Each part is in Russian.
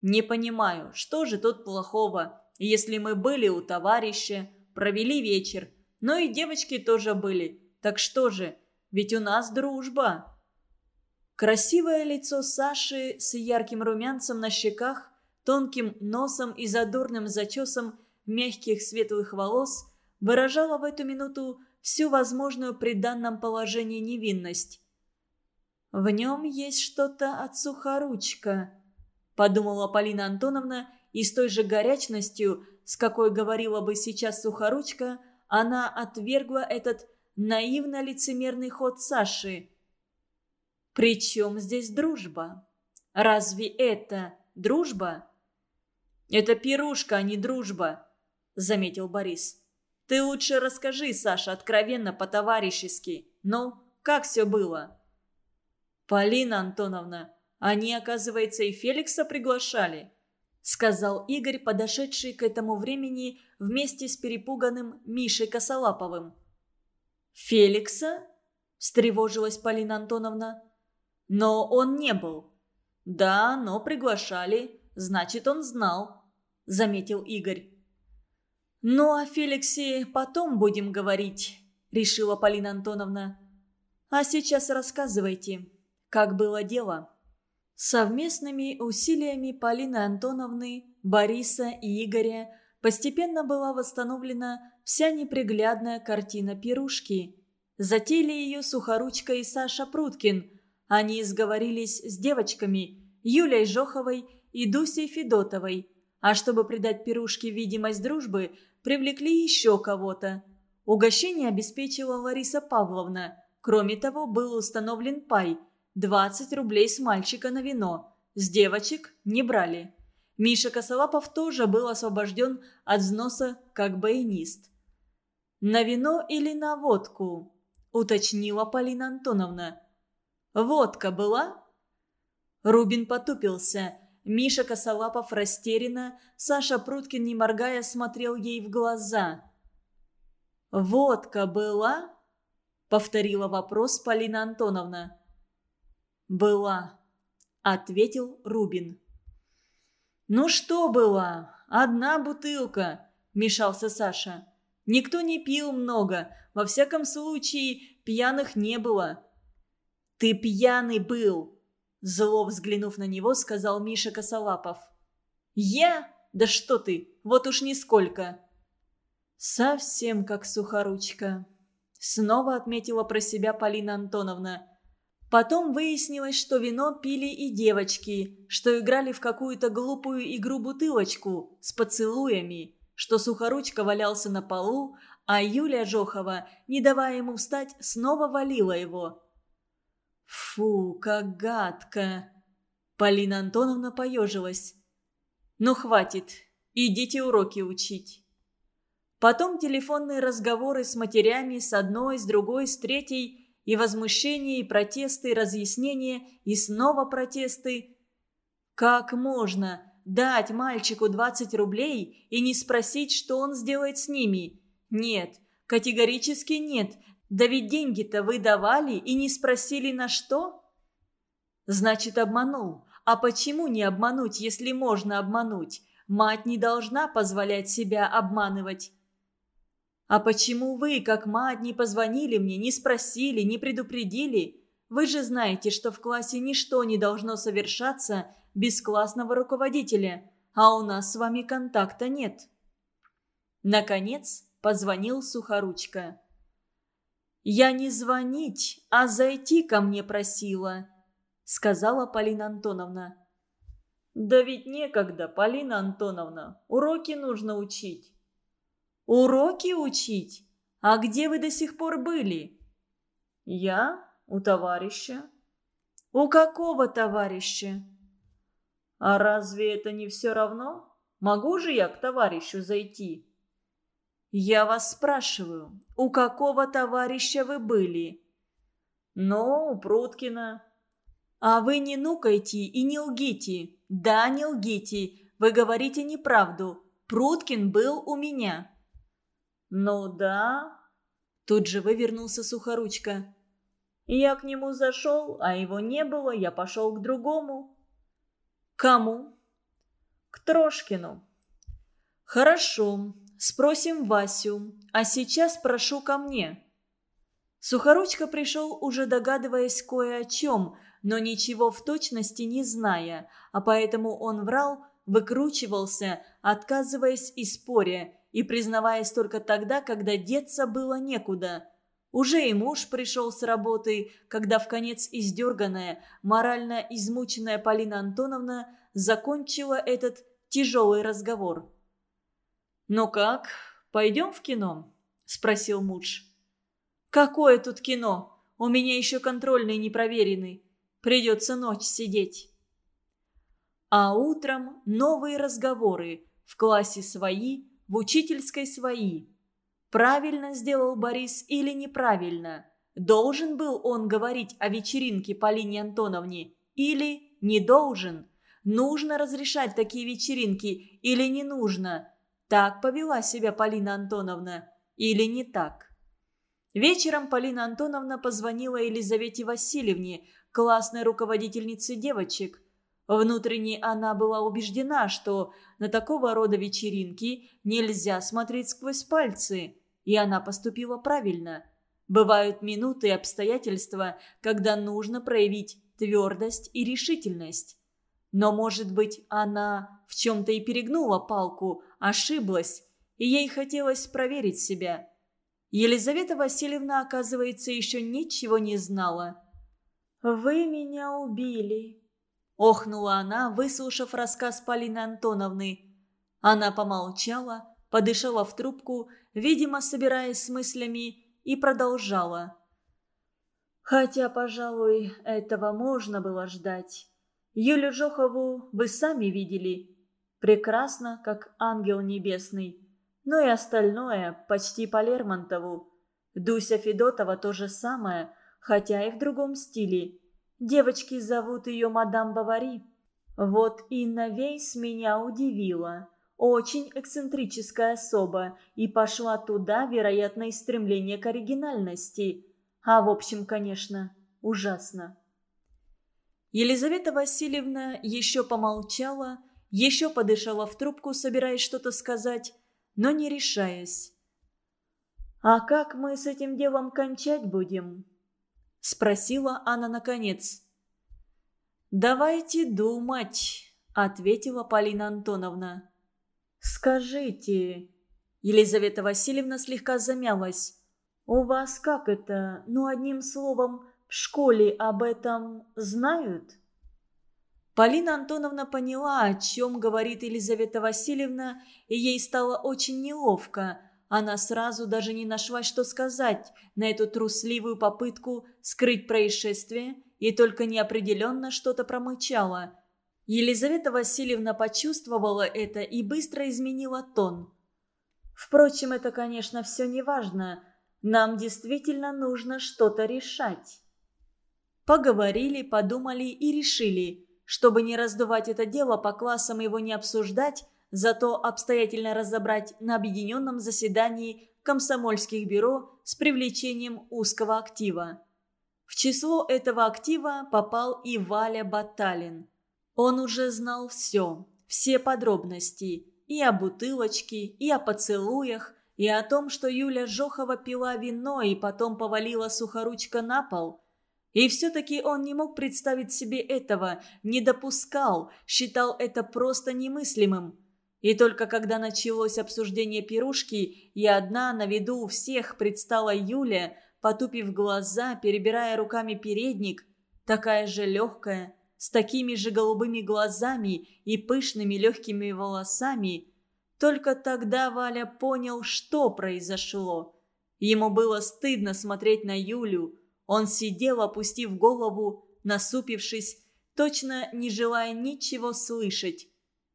«Не понимаю, что же тут плохого, если мы были у товарища, провели вечер, но и девочки тоже были. Так что же, ведь у нас дружба». Красивое лицо Саши с ярким румянцем на щеках, тонким носом и задорным зачесом мягких светлых волос выражало в эту минуту всю возможную при данном положении невинность. «В нем есть что-то от сухоручка», – подумала Полина Антоновна, и с той же горячностью, с какой говорила бы сейчас сухоручка, она отвергла этот наивно-лицемерный ход Саши. «При чем здесь дружба? Разве это дружба?» «Это пирушка, а не дружба», — заметил Борис. «Ты лучше расскажи, Саша, откровенно, по-товарищески. Ну, как все было?» «Полина Антоновна, они, оказывается, и Феликса приглашали», — сказал Игорь, подошедший к этому времени вместе с перепуганным Мишей Косолаповым. «Феликса?» – встревожилась Полина Антоновна. «Но он не был». «Да, но приглашали. Значит, он знал», – заметил Игорь. «Ну, о Феликсе потом будем говорить», – решила Полина Антоновна. «А сейчас рассказывайте, как было дело». Совместными усилиями Полины Антоновны, Бориса и Игоря постепенно была восстановлена вся неприглядная картина пирушки. Затеяли ее Сухоручка и Саша Пруткин. Они сговорились с девочками Юлей Жоховой и Дусей Федотовой. А чтобы придать пирушке видимость дружбы, привлекли еще кого-то. Угощение обеспечила Лариса Павловна. Кроме того, был установлен пай – 20 рублей с мальчика на вино. С девочек не брали. Миша Косолапов тоже был освобожден от взноса как баянист. «На вино или на водку?» – уточнила Полина Антоновна. «Водка была?» Рубин потупился. Миша Косолапов растерянно, Саша Пруткин, не моргая, смотрел ей в глаза. «Водка была?» – повторила вопрос Полина Антоновна. «Была», – ответил Рубин. «Ну что была? Одна бутылка», – мешался Саша. «Никто не пил много. Во всяком случае, пьяных не было». «Ты пьяный был!» – зло взглянув на него, сказал Миша Косолапов. «Я? Да что ты! Вот уж нисколько!» «Совсем как сухоручка», – снова отметила про себя Полина Антоновна. Потом выяснилось, что вино пили и девочки, что играли в какую-то глупую игру-бутылочку с поцелуями, что Сухоручка валялся на полу, а Юлия Жохова, не давая ему встать, снова валила его. «Фу, как гадко!» Полина Антоновна поежилась. «Ну, хватит, идите уроки учить». Потом телефонные разговоры с матерями, с одной, с другой, с третьей – и возмущение, и протесты, и разъяснения, и снова протесты. Как можно дать мальчику 20 рублей и не спросить, что он сделает с ними? Нет, категорически нет. Да ведь деньги-то вы давали и не спросили на что? Значит, обманул. А почему не обмануть, если можно обмануть? Мать не должна позволять себя обманывать. «А почему вы, как мать, не позвонили мне, не спросили, не предупредили? Вы же знаете, что в классе ничто не должно совершаться без классного руководителя, а у нас с вами контакта нет». Наконец позвонил Сухоручка. «Я не звонить, а зайти ко мне просила», — сказала Полина Антоновна. «Да ведь некогда, Полина Антоновна, уроки нужно учить». «Уроки учить? А где вы до сих пор были?» «Я? У товарища». «У какого товарища?» «А разве это не все равно? Могу же я к товарищу зайти?» «Я вас спрашиваю, у какого товарища вы были?» «Ну, у Пруткина». «А вы не нукайте и не лгите. Да, не лгите. Вы говорите неправду. Пруткин был у меня». «Ну да». Тут же вывернулся Сухоручка. «Я к нему зашел, а его не было, я пошел к другому». «Кому?» Трошкину». «Хорошо, спросим Васю, а сейчас прошу ко мне». Сухоручка пришел, уже догадываясь кое о чем, но ничего в точности не зная, а поэтому он врал, выкручивался, отказываясь и споря, и признаваясь только тогда, когда деться было некуда. Уже и муж пришел с работы, когда в конец издерганная, морально измученная Полина Антоновна закончила этот тяжелый разговор. «Ну как, пойдем в кино?» – спросил муж. «Какое тут кино? У меня еще контрольный непроверенный. Придется ночь сидеть». А утром новые разговоры. В классе свои, в учительской свои. Правильно сделал Борис или неправильно? Должен был он говорить о вечеринке Полине Антоновне или не должен? Нужно разрешать такие вечеринки или не нужно? Так повела себя Полина Антоновна или не так? Вечером Полина Антоновна позвонила Елизавете Васильевне, классной руководительнице девочек – Внутренне она была убеждена, что на такого рода вечеринки нельзя смотреть сквозь пальцы, и она поступила правильно. Бывают минуты и обстоятельства, когда нужно проявить твердость и решительность. Но, может быть, она в чем-то и перегнула палку, ошиблась, и ей хотелось проверить себя. Елизавета Васильевна, оказывается, еще ничего не знала. «Вы меня убили», Охнула она, выслушав рассказ Полины Антоновны. Она помолчала, подышала в трубку, видимо, собираясь с мыслями, и продолжала. «Хотя, пожалуй, этого можно было ждать. Юлю Жохову вы сами видели. Прекрасно, как ангел небесный. Но и остальное почти по Лермонтову. Дуся Федотова то же самое, хотя и в другом стиле. Девочки зовут ее мадам Бавари. Вот Инна Вейс меня удивила. Очень эксцентрическая особа, и пошла туда, вероятно, из стремления к оригинальности. А в общем, конечно, ужасно. Елизавета Васильевна еще помолчала, еще подышала в трубку, собираясь что-то сказать, но не решаясь. «А как мы с этим делом кончать будем?» – спросила она наконец. «Давайте думать», – ответила Полина Антоновна. «Скажите...» Елизавета Васильевна слегка замялась. «У вас как это, ну одним словом, в школе об этом знают?» Полина Антоновна поняла, о чем говорит Елизавета Васильевна, и ей стало очень неловко – она сразу даже не нашла, что сказать на эту трусливую попытку скрыть происшествие и только неопределенно что-то промычала. Елизавета Васильевна почувствовала это и быстро изменила тон. «Впрочем, это, конечно, все не важно. Нам действительно нужно что-то решать». Поговорили, подумали и решили. Чтобы не раздувать это дело, по классам его не обсуждать, зато обстоятельно разобрать на объединенном заседании комсомольских бюро с привлечением узкого актива. В число этого актива попал и Валя Баталин. Он уже знал все, все подробности и о бутылочке, и о поцелуях, и о том, что Юля Жохова пила вино и потом повалила сухоручка на пол. И все-таки он не мог представить себе этого, не допускал, считал это просто немыслимым. И только когда началось обсуждение пирушки, и одна на виду у всех предстала Юля, потупив глаза, перебирая руками передник, такая же легкая, с такими же голубыми глазами и пышными легкими волосами, только тогда Валя понял, что произошло. Ему было стыдно смотреть на Юлю. Он сидел, опустив голову, насупившись, точно не желая ничего слышать.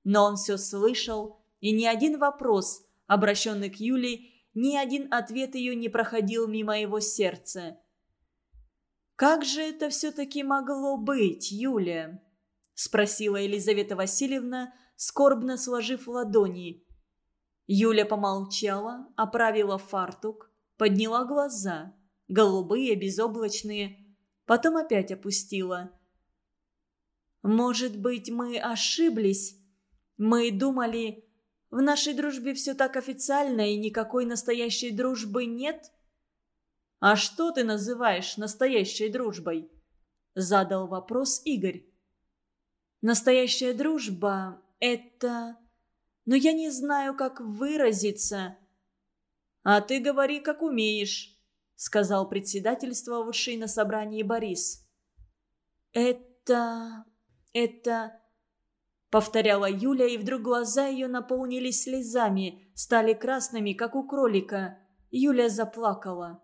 Но он все слышал, и ни один вопрос, обращенный к Юле, ни один ответ ее не проходил мимо его сердца. «Как же это все-таки могло быть, Юля?» – спросила Елизавета Васильевна, скорбно сложив ладони. Юля помолчала, оправила фартук, подняла глаза, голубые, безоблачные, потом опять опустила. «Может быть, мы ошиблись?» Мы думали, в нашей дружбе все так официально и никакой настоящей дружбы нет?» «А что ты называешь настоящей дружбой?» Задал вопрос Игорь. «Настоящая дружба — это... Но я не знаю, как выразиться». «А ты говори, как умеешь», — сказал председательствовавший на собрании Борис. «Это... это...» Повторяла Юля, и вдруг глаза ее наполнились слезами, стали красными, как у кролика. Юля заплакала.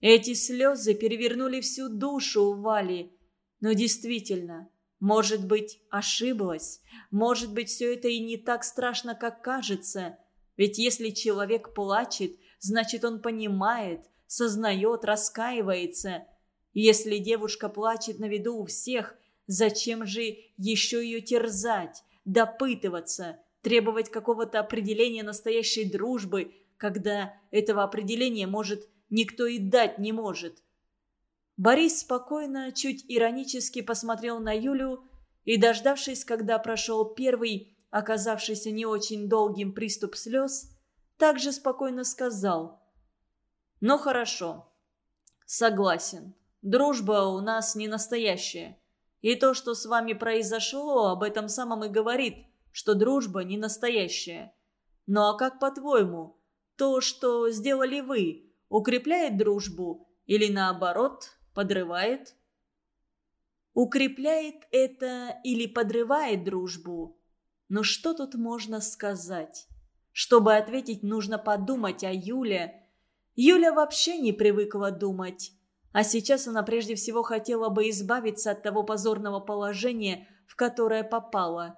Эти слезы перевернули всю душу у Вали. Но действительно, может быть, ошиблась. Может быть, все это и не так страшно, как кажется. Ведь если человек плачет, значит, он понимает, сознает, раскаивается. Если девушка плачет на виду у всех, зачем же еще ее терзать, допытываться, требовать какого-то определения настоящей дружбы, когда этого определения может никто и дать не может. Борис спокойно, чуть иронически посмотрел на Юлю и, дождавшись, когда прошел первый, оказавшийся не очень долгим приступ слез, также спокойно сказал «Ну хорошо, согласен, дружба у нас не настоящая, и то, что с вами произошло, об этом самом и говорит, что дружба не настоящая. Ну а как по-твоему, то, что сделали вы, укрепляет дружбу или наоборот подрывает? Укрепляет это или подрывает дружбу? Но что тут можно сказать? Чтобы ответить, нужно подумать о Юле. Юля вообще не привыкла думать. А сейчас она прежде всего хотела бы избавиться от того позорного положения, в которое попала.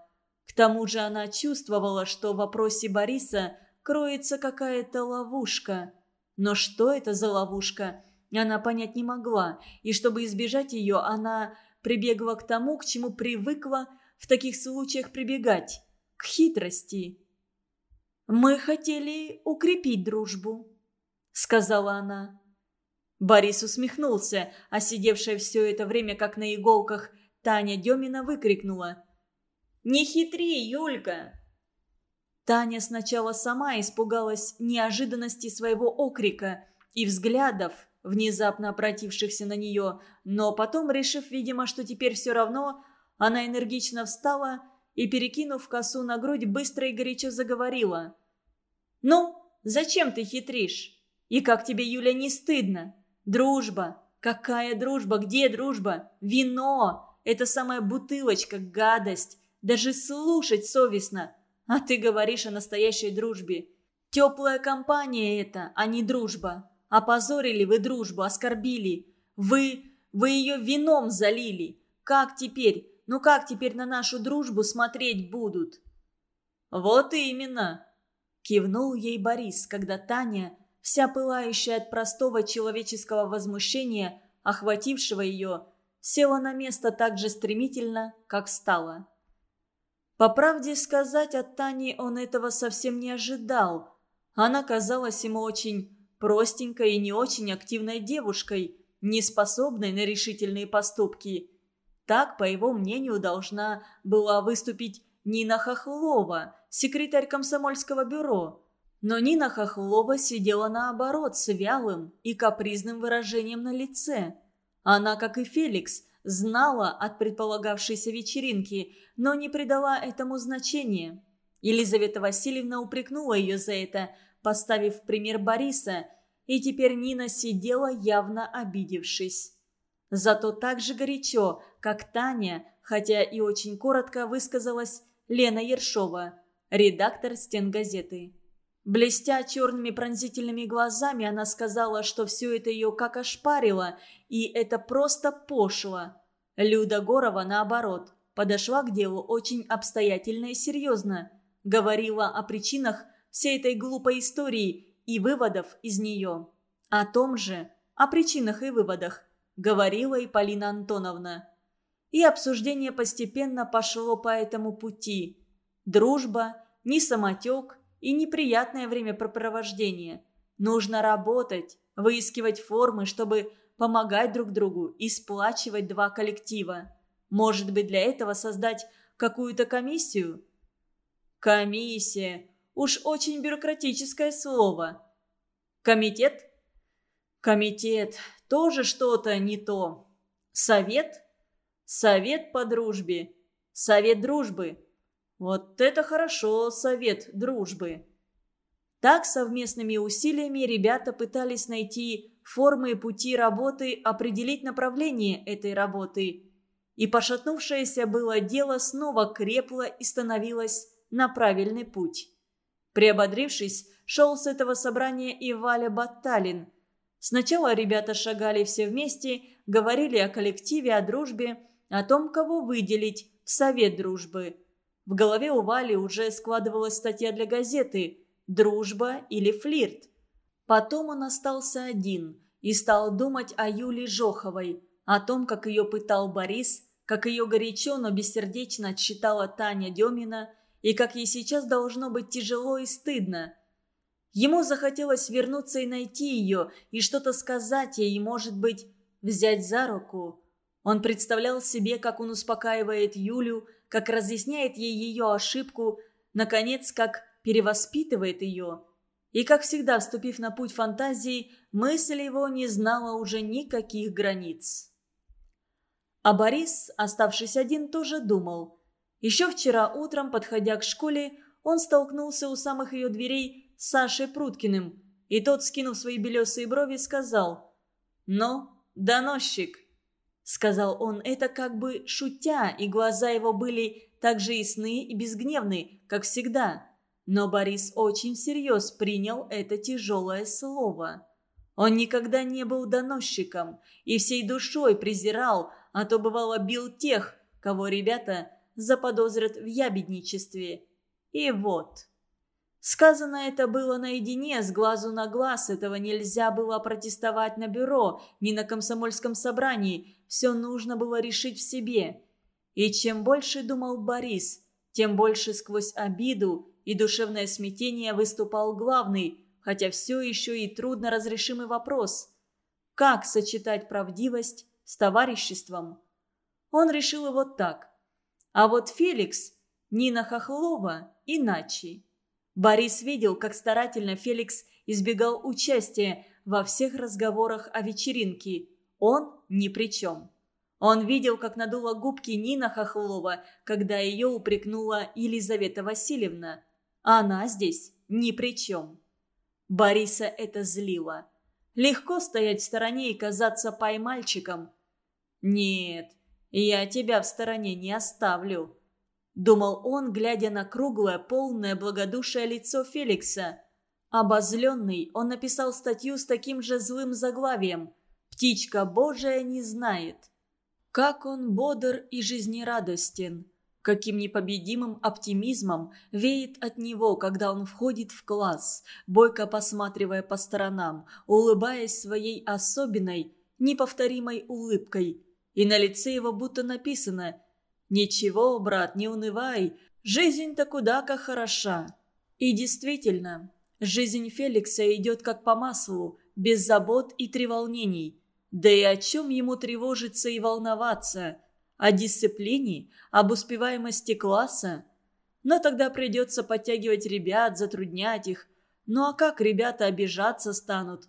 К тому же она чувствовала, что в вопросе Бориса кроется какая-то ловушка – но что это за ловушка, она понять не могла, и чтобы избежать ее, она прибегла к тому, к чему привыкла в таких случаях прибегать – к хитрости. «Мы хотели укрепить дружбу», – сказала она. Борис усмехнулся, а сидевшая все это время как на иголках Таня Демина выкрикнула. «Не хитри, Юлька! Таня сначала сама испугалась неожиданности своего окрика и взглядов, внезапно обратившихся на нее, но потом, решив, видимо, что теперь все равно, она энергично встала и, перекинув косу на грудь, быстро и горячо заговорила. «Ну, зачем ты хитришь? И как тебе, Юля, не стыдно? Дружба! Какая дружба? Где дружба? Вино! Это самая бутылочка, гадость! Даже слушать совестно!» А ты говоришь о настоящей дружбе. Теплая компания это, а не дружба. Опозорили вы дружбу, оскорбили. Вы... вы ее вином залили. Как теперь? Ну как теперь на нашу дружбу смотреть будут?» «Вот именно!» – кивнул ей Борис, когда Таня, вся пылающая от простого человеческого возмущения, охватившего ее, села на место так же стремительно, как встала. По правде сказать, от Тани он этого совсем не ожидал. Она казалась ему очень простенькой и не очень активной девушкой, не способной на решительные поступки. Так, по его мнению, должна была выступить Нина Хохлова, секретарь комсомольского бюро. Но Нина Хохлова сидела наоборот с вялым и капризным выражением на лице. Она, как и Феликс, знала от предполагавшейся вечеринки, но не придала этому значения. Елизавета Васильевна упрекнула ее за это, поставив пример Бориса, и теперь Нина сидела, явно обидевшись. Зато так же горячо, как Таня, хотя и очень коротко высказалась Лена Ершова, редактор стенгазеты. Блестя черными пронзительными глазами, она сказала, что все это ее как ошпарило, и это просто пошло. Люда Горова, наоборот, подошла к делу очень обстоятельно и серьезно. Говорила о причинах всей этой глупой истории и выводов из нее. О том же, о причинах и выводах, говорила и Полина Антоновна. И обсуждение постепенно пошло по этому пути. Дружба, не самотек – и неприятное времяпрепровождение. Нужно работать, выискивать формы, чтобы помогать друг другу и сплачивать два коллектива. Может быть, для этого создать какую-то комиссию? Комиссия. Уж очень бюрократическое слово. Комитет? Комитет. Тоже что-то не то. Совет? Совет по дружбе. Совет дружбы. Вот это хорошо, совет дружбы. Так совместными усилиями ребята пытались найти формы и пути работы, определить направление этой работы. И пошатнувшееся было дело снова крепло и становилось на правильный путь. Приободрившись, шел с этого собрания и Валя Батталин. Сначала ребята шагали все вместе, говорили о коллективе, о дружбе, о том, кого выделить в совет дружбы. В голове у Вали уже складывалась статья для газеты «Дружба или флирт». Потом он остался один и стал думать о Юле Жоховой, о том, как ее пытал Борис, как ее горячо, но бессердечно отсчитала Таня Демина, и как ей сейчас должно быть тяжело и стыдно. Ему захотелось вернуться и найти ее, и что-то сказать ей, может быть, взять за руку. Он представлял себе, как он успокаивает Юлю, как разъясняет ей ее ошибку, наконец, как перевоспитывает ее – и, как всегда, вступив на путь фантазии, мысль его не знала уже никаких границ. А Борис, оставшись один, тоже думал. Еще вчера утром, подходя к школе, он столкнулся у самых ее дверей с Сашей Пруткиным, и тот, скинув свои белесые брови, сказал «Ну, доносчик!» Сказал он это как бы шутя, и глаза его были так же ясны и безгневны, как всегда. Но Борис очень всерьез принял это тяжелое слово. Он никогда не был доносчиком и всей душой презирал, а то бывало бил тех, кого ребята заподозрят в ябедничестве. И вот. Сказано это было наедине, с глазу на глаз, этого нельзя было протестовать на бюро, ни на комсомольском собрании, все нужно было решить в себе. И чем больше думал Борис, тем больше сквозь обиду и душевное смятение выступал главный, хотя все еще и трудно разрешимый вопрос. Как сочетать правдивость с товариществом? Он решил его так. А вот Феликс, Нина Хохлова, иначе. Борис видел, как старательно Феликс избегал участия во всех разговорах о вечеринке. Он ни при чем. Он видел, как надула губки Нина Хохлова, когда ее упрекнула Елизавета Васильевна она здесь ни при чем. Бориса это злило. Легко стоять в стороне и казаться поймальчиком. «Нет, я тебя в стороне не оставлю», — думал он, глядя на круглое, полное благодушие лицо Феликса. Обозленный, он написал статью с таким же злым заглавием «Птичка Божия не знает». Как он бодр и жизнерадостен. Каким непобедимым оптимизмом веет от него, когда он входит в класс, бойко посматривая по сторонам, улыбаясь своей особенной, неповторимой улыбкой. И на лице его будто написано «Ничего, брат, не унывай, жизнь-то куда как хороша». И действительно, жизнь Феликса идет как по маслу, без забот и треволнений. Да и о чем ему тревожиться и волноваться – о дисциплине, об успеваемости класса. Но тогда придется подтягивать ребят, затруднять их. Ну а как ребята обижаться станут?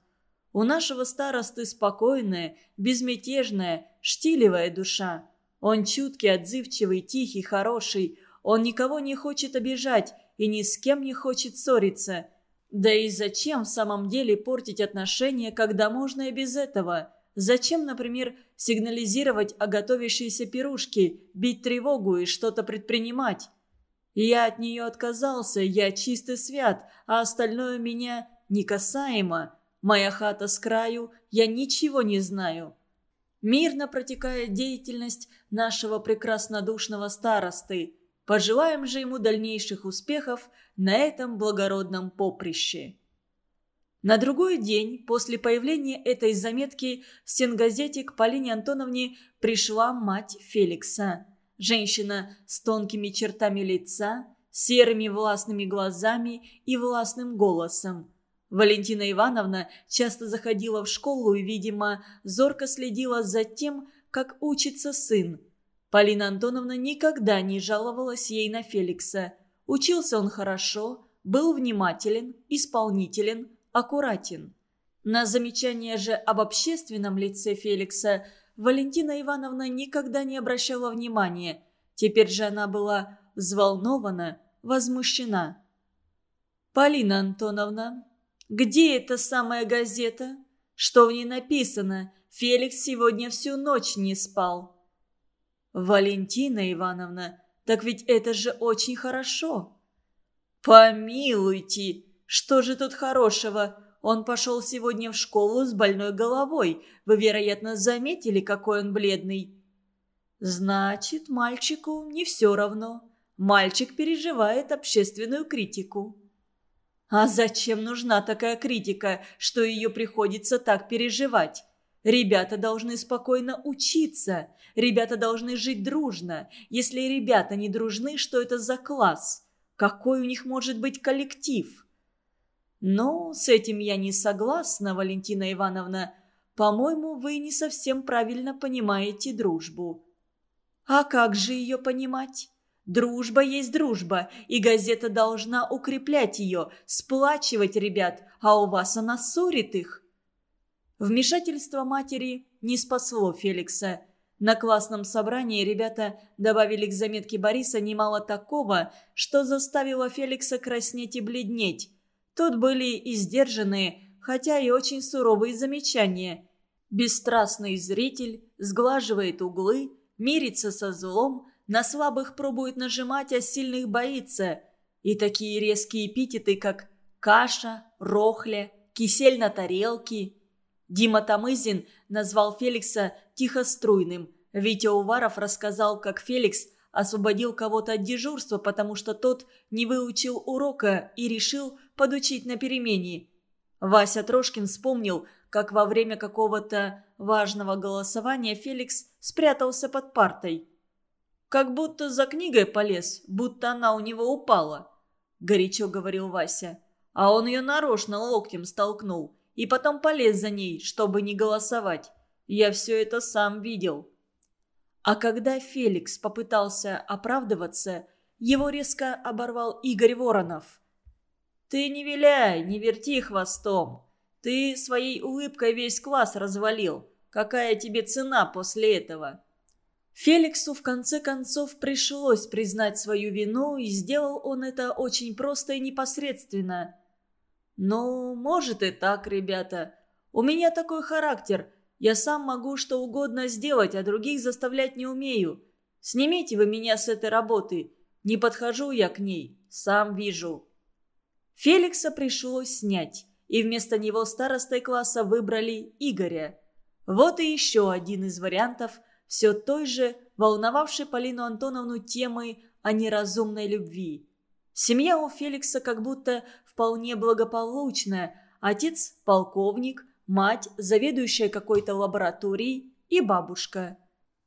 У нашего старосты спокойная, безмятежная, штилевая душа. Он чуткий, отзывчивый, тихий, хороший. Он никого не хочет обижать и ни с кем не хочет ссориться. Да и зачем в самом деле портить отношения, когда можно и без этого? Зачем, например, сигнализировать о готовящейся пирушке, бить тревогу и что-то предпринимать? Я от нее отказался, я чистый свят, а остальное меня не касаемо. Моя хата с краю, я ничего не знаю. Мирно протекает деятельность нашего прекраснодушного старосты. Пожелаем же ему дальнейших успехов на этом благородном поприще. На другой день после появления этой заметки в стенгазете к Полине Антоновне пришла мать Феликса. Женщина с тонкими чертами лица, серыми властными глазами и властным голосом. Валентина Ивановна часто заходила в школу и, видимо, зорко следила за тем, как учится сын. Полина Антоновна никогда не жаловалась ей на Феликса. Учился он хорошо, был внимателен, исполнителен, аккуратен. На замечание же об общественном лице Феликса Валентина Ивановна никогда не обращала внимания. Теперь же она была взволнована, возмущена. «Полина Антоновна, где эта самая газета? Что в ней написано? Феликс сегодня всю ночь не спал». «Валентина Ивановна, так ведь это же очень хорошо». «Помилуйте! Что же тут хорошего? Он пошел сегодня в школу с больной головой. Вы, вероятно, заметили, какой он бледный». «Значит, мальчику не все равно. Мальчик переживает общественную критику». А зачем нужна такая критика, что ее приходится так переживать? Ребята должны спокойно учиться. Ребята должны жить дружно. Если ребята не дружны, что это за класс? Какой у них может быть коллектив? Ну, с этим я не согласна, Валентина Ивановна. По-моему, вы не совсем правильно понимаете дружбу. А как же ее понимать? Дружба есть дружба, и газета должна укреплять ее, сплачивать ребят, а у вас она ссорит их. Вмешательство матери не спасло Феликса. На классном собрании ребята добавили к заметке Бориса немало такого, что заставило Феликса краснеть и бледнеть. Тут были и сдержанные, хотя и очень суровые замечания. Бесстрастный зритель сглаживает углы, мирится со злом, на слабых пробует нажимать, а сильных боится. И такие резкие эпитеты, как «каша», «рохля», «кисель на тарелке». Дима Тамызин назвал Феликса тихоструйным. Витя Уваров рассказал, как Феликс освободил кого-то от дежурства, потому что тот не выучил урока и решил подучить на перемене. Вася Трошкин вспомнил, как во время какого-то важного голосования Феликс спрятался под партой. Как будто за книгой полез, будто она у него упала», — горячо говорил Вася. А он ее нарочно локтем столкнул и потом полез за ней, чтобы не голосовать. Я все это сам видел. А когда Феликс попытался оправдываться, его резко оборвал Игорь Воронов. «Ты не виляй, не верти хвостом. Ты своей улыбкой весь класс развалил. Какая тебе цена после этого?» Феликсу в конце концов пришлось признать свою вину, и сделал он это очень просто и непосредственно. «Ну, может и так, ребята. У меня такой характер. Я сам могу что угодно сделать, а других заставлять не умею. Снимите вы меня с этой работы. Не подхожу я к ней, сам вижу». Феликса пришлось снять, и вместо него старостой класса выбрали Игоря. Вот и еще один из вариантов – все той же, волновавшей Полину Антоновну темой о неразумной любви. Семья у Феликса как будто вполне благополучная. Отец – полковник, мать – заведующая какой-то лабораторией и бабушка.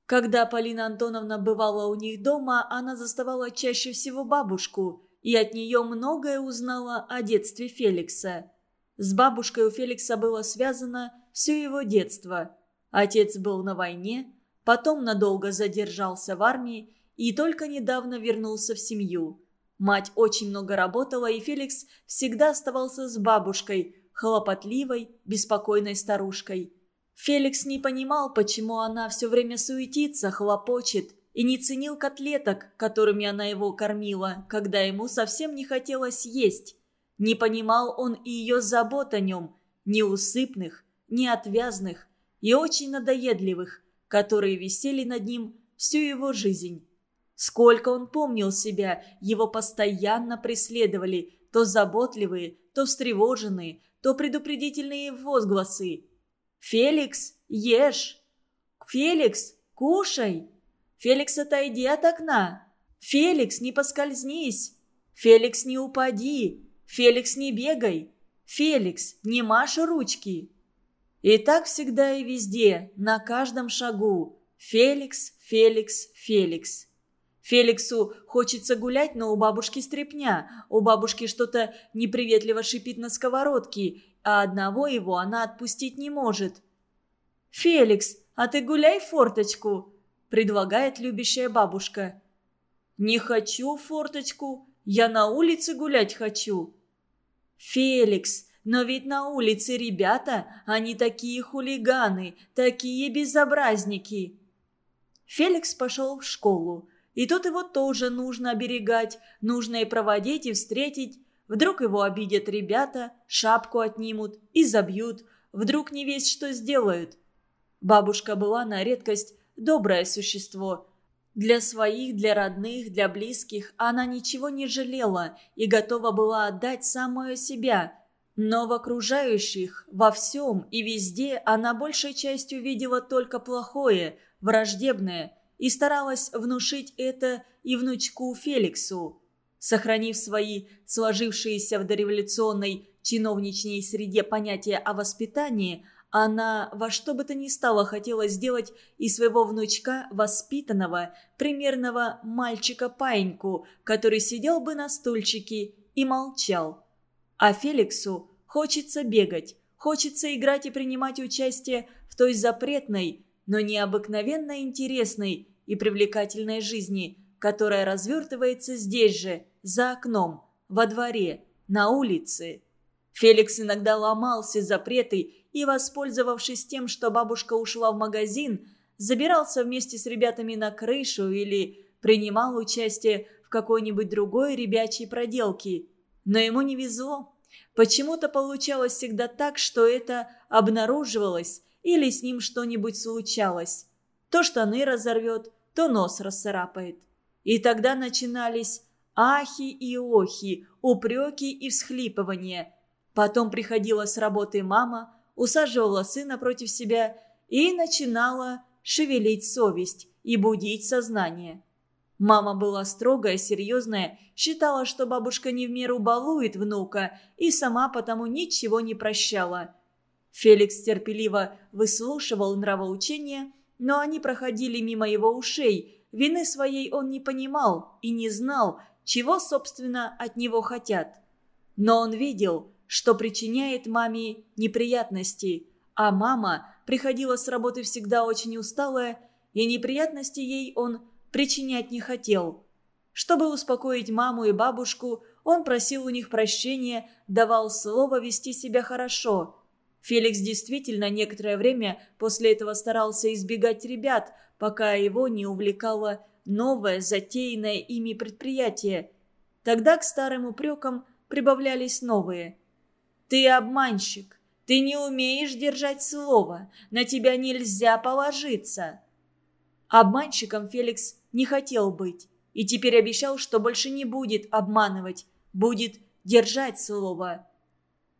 Когда Полина Антоновна бывала у них дома, она заставала чаще всего бабушку и от нее многое узнала о детстве Феликса. С бабушкой у Феликса было связано все его детство. Отец был на войне, потом надолго задержался в армии и только недавно вернулся в семью. Мать очень много работала, и Феликс всегда оставался с бабушкой, хлопотливой, беспокойной старушкой. Феликс не понимал, почему она все время суетится, хлопочет, и не ценил котлеток, которыми она его кормила, когда ему совсем не хотелось есть. Не понимал он и ее забот о нем, неусыпных, неотвязных и очень надоедливых – которые висели над ним всю его жизнь. Сколько он помнил себя, его постоянно преследовали то заботливые, то встревоженные, то предупредительные возгласы. «Феликс, ешь! Феликс, кушай! Феликс, отойди от окна! Феликс, не поскользнись! Феликс, не упади! Феликс, не бегай! Феликс, не машь ручки!» И так всегда и везде, на каждом шагу. Феликс, Феликс, Феликс. Феликсу хочется гулять, но у бабушки стрепня. У бабушки что-то неприветливо шипит на сковородке, а одного его она отпустить не может. «Феликс, а ты гуляй форточку», – предлагает любящая бабушка. «Не хочу форточку. Я на улице гулять хочу». «Феликс, но ведь на улице ребята, они такие хулиганы, такие безобразники». Феликс пошел в школу. И тут его тоже нужно оберегать, нужно и проводить, и встретить. Вдруг его обидят ребята, шапку отнимут и забьют. Вдруг не весь что сделают. Бабушка была на редкость доброе существо. Для своих, для родных, для близких она ничего не жалела и готова была отдать самое себя. Но в окружающих, во всем и везде она большей частью видела только плохое, враждебное и старалась внушить это и внучку Феликсу. Сохранив свои сложившиеся в дореволюционной чиновничней среде понятия о воспитании – она во что бы то ни стало хотела сделать из своего внучка воспитанного, примерного мальчика-паиньку, который сидел бы на стульчике и молчал. А Феликсу хочется бегать, хочется играть и принимать участие в той запретной, но необыкновенно интересной и привлекательной жизни, которая развертывается здесь же, за окном, во дворе, на улице. Феликс иногда ломался запреты и, воспользовавшись тем, что бабушка ушла в магазин, забирался вместе с ребятами на крышу или принимал участие в какой-нибудь другой ребячей проделке. Но ему не везло. Почему-то получалось всегда так, что это обнаруживалось или с ним что-нибудь случалось. То штаны разорвет, то нос расцарапает. И тогда начинались ахи и охи, упреки и всхлипывания. Потом приходила с работы мама, усаживала сына против себя и начинала шевелить совесть и будить сознание. Мама была строгая, серьезная, считала, что бабушка не в меру балует внука и сама потому ничего не прощала. Феликс терпеливо выслушивал нравоучения, но они проходили мимо его ушей. Вины своей он не понимал и не знал, чего, собственно, от него хотят. Но он видел, что причиняет маме неприятности, а мама приходила с работы всегда очень усталая, и неприятности ей он причинять не хотел. Чтобы успокоить маму и бабушку, он просил у них прощения, давал слово вести себя хорошо. Феликс действительно некоторое время после этого старался избегать ребят, пока его не увлекало новое, затеянное ими предприятие. Тогда к старым упрекам прибавлялись новые. Ты обманщик. Ты не умеешь держать слово. На тебя нельзя положиться. Обманщиком Феликс не хотел быть. И теперь обещал, что больше не будет обманывать. Будет держать слово.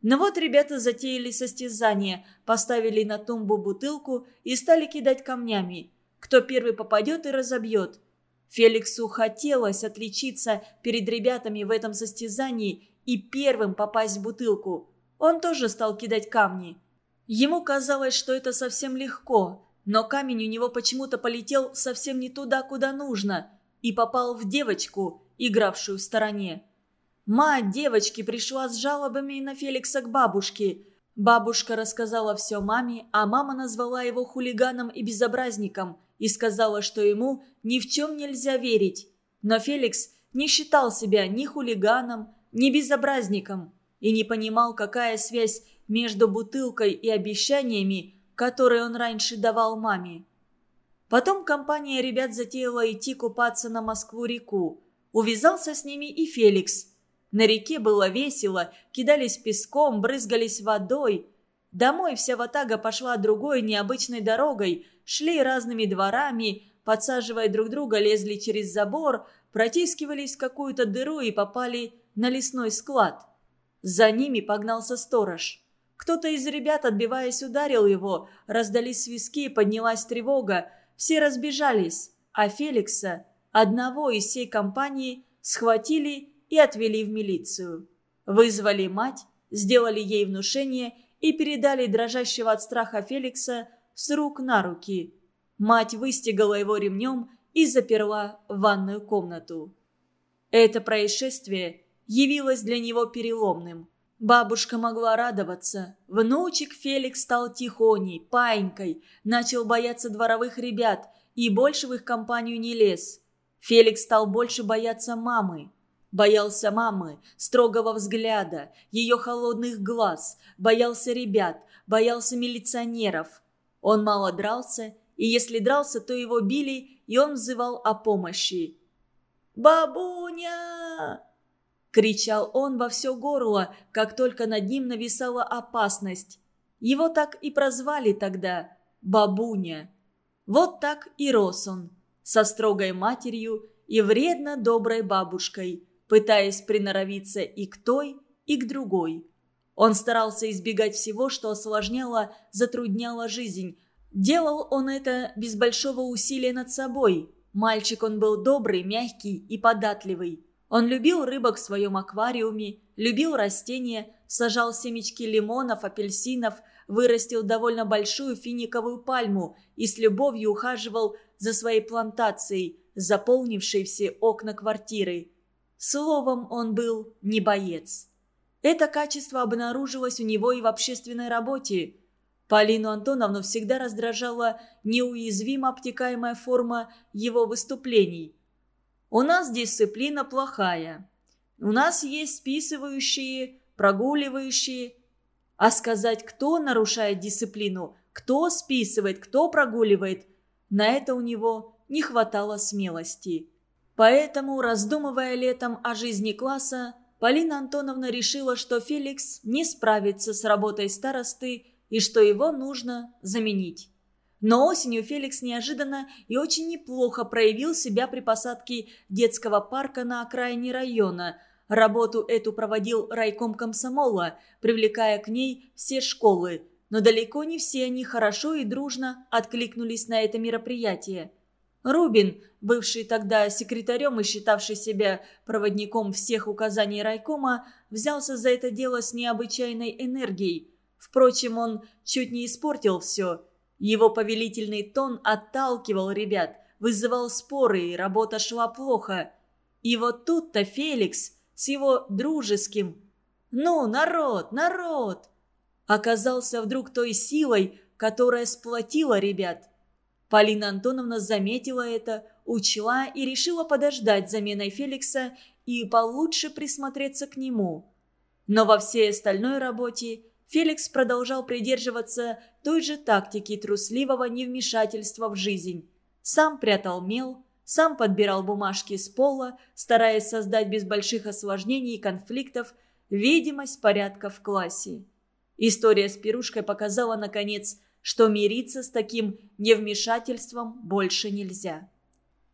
Но вот ребята затеяли состязание, поставили на тумбу бутылку и стали кидать камнями. Кто первый попадет и разобьет. Феликсу хотелось отличиться перед ребятами в этом состязании и первым попасть в бутылку. Он тоже стал кидать камни. Ему казалось, что это совсем легко, но камень у него почему-то полетел совсем не туда, куда нужно, и попал в девочку, игравшую в стороне. Мать девочки пришла с жалобами на Феликса к бабушке. Бабушка рассказала все маме, а мама назвала его хулиганом и безобразником и сказала, что ему ни в чем нельзя верить. Но Феликс не считал себя ни хулиганом, ни безобразником и не понимал, какая связь между бутылкой и обещаниями, которые он раньше давал маме. Потом компания ребят затеяла идти купаться на Москву-реку. Увязался с ними и Феликс. На реке было весело, кидались песком, брызгались водой. Домой вся ватага пошла другой необычной дорогой, шли разными дворами, подсаживая друг друга, лезли через забор, протискивались в какую-то дыру и попали на лесной склад. За ними погнался сторож. Кто-то из ребят, отбиваясь, ударил его, раздались свистки, поднялась тревога, все разбежались, а Феликса, одного из всей компании, схватили и отвели в милицию. Вызвали мать, сделали ей внушение и передали дрожащего от страха Феликса с рук на руки. Мать выстегала его ремнем и заперла в ванную комнату. Это происшествие явилось для него переломным. Бабушка могла радоваться. Внучек Феликс стал тихоней, паинькой, начал бояться дворовых ребят и больше в их компанию не лез. Феликс стал больше бояться мамы. Боялся мамы, строгого взгляда, ее холодных глаз, боялся ребят, боялся милиционеров. Он мало дрался, и если дрался, то его били, и он взывал о помощи. «Бабуня!» Кричал он во все горло, как только над ним нависала опасность. Его так и прозвали тогда «Бабуня». Вот так и рос он, со строгой матерью и вредно доброй бабушкой, пытаясь приноровиться и к той, и к другой. Он старался избегать всего, что осложняло, затрудняло жизнь. Делал он это без большого усилия над собой. Мальчик он был добрый, мягкий и податливый. Он любил рыбок в своем аквариуме, любил растения, сажал семечки лимонов, апельсинов, вырастил довольно большую финиковую пальму и с любовью ухаживал за своей плантацией, заполнившей все окна квартиры. Словом, он был не боец. Это качество обнаружилось у него и в общественной работе. Полину Антоновну всегда раздражала неуязвимо обтекаемая форма его выступлений – у нас дисциплина плохая. У нас есть списывающие, прогуливающие. А сказать, кто нарушает дисциплину, кто списывает, кто прогуливает, на это у него не хватало смелости. Поэтому, раздумывая летом о жизни класса, Полина Антоновна решила, что Феликс не справится с работой старосты и что его нужно заменить. Но осенью Феликс неожиданно и очень неплохо проявил себя при посадке детского парка на окраине района. Работу эту проводил райком комсомола, привлекая к ней все школы. Но далеко не все они хорошо и дружно откликнулись на это мероприятие. Рубин, бывший тогда секретарем и считавший себя проводником всех указаний райкома, взялся за это дело с необычайной энергией. Впрочем, он чуть не испортил все – его повелительный тон отталкивал ребят, вызывал споры, и работа шла плохо. И вот тут-то Феликс с его дружеским «Ну, народ, народ!» оказался вдруг той силой, которая сплотила ребят. Полина Антоновна заметила это, учла и решила подождать заменой Феликса и получше присмотреться к нему. Но во всей остальной работе Феликс продолжал придерживаться той же тактики трусливого невмешательства в жизнь. Сам прятал мел, сам подбирал бумажки с пола, стараясь создать без больших осложнений и конфликтов видимость порядка в классе. История с пирушкой показала, наконец, что мириться с таким невмешательством больше нельзя.